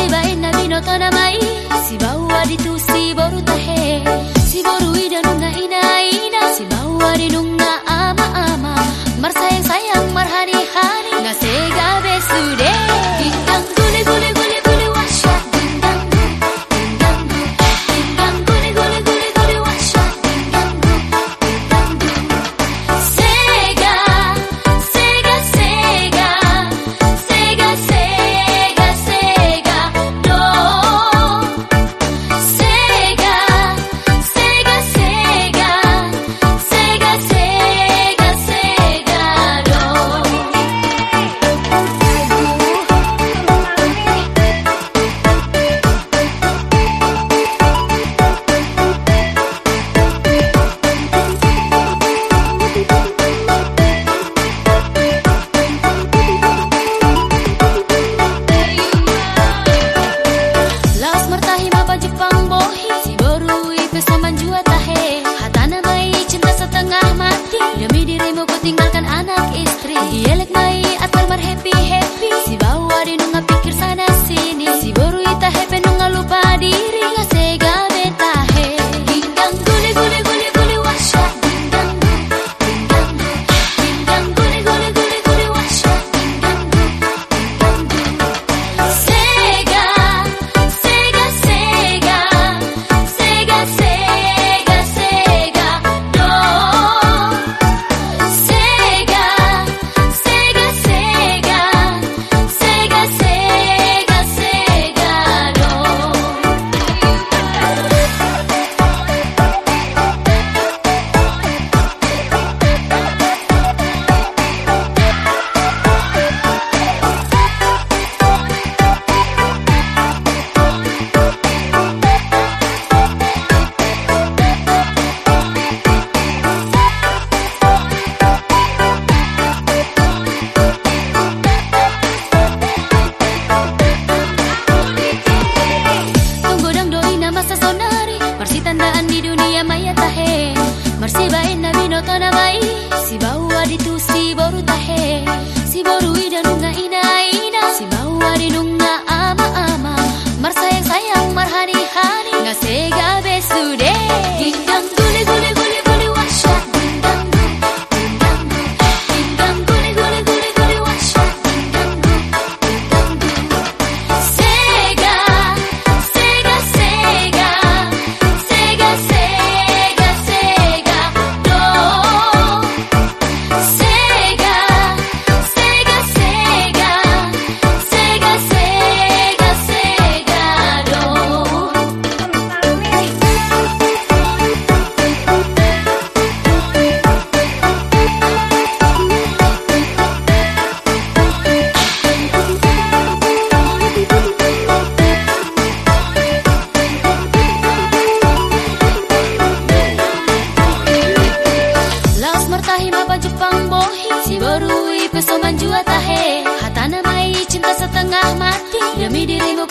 sibaina bino tonamai si ditu siboru tahe siboru idanunga ina ina sibawa dinunga ama ama mar sayang sayang mar hari hari ngasega besude Demi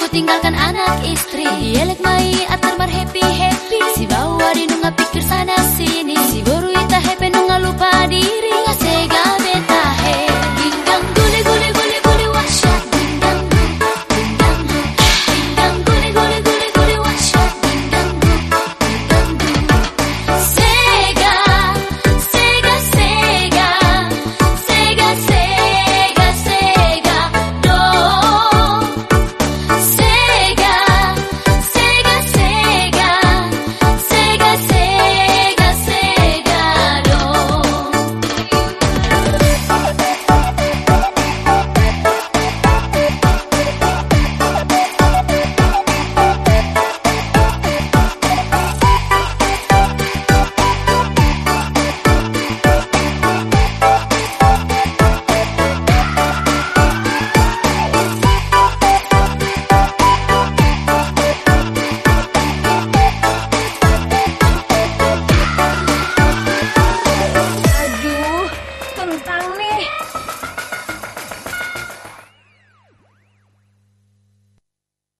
tinggalkan anak istri. Yelek mai atar mar happy happy. Si bawa di nunga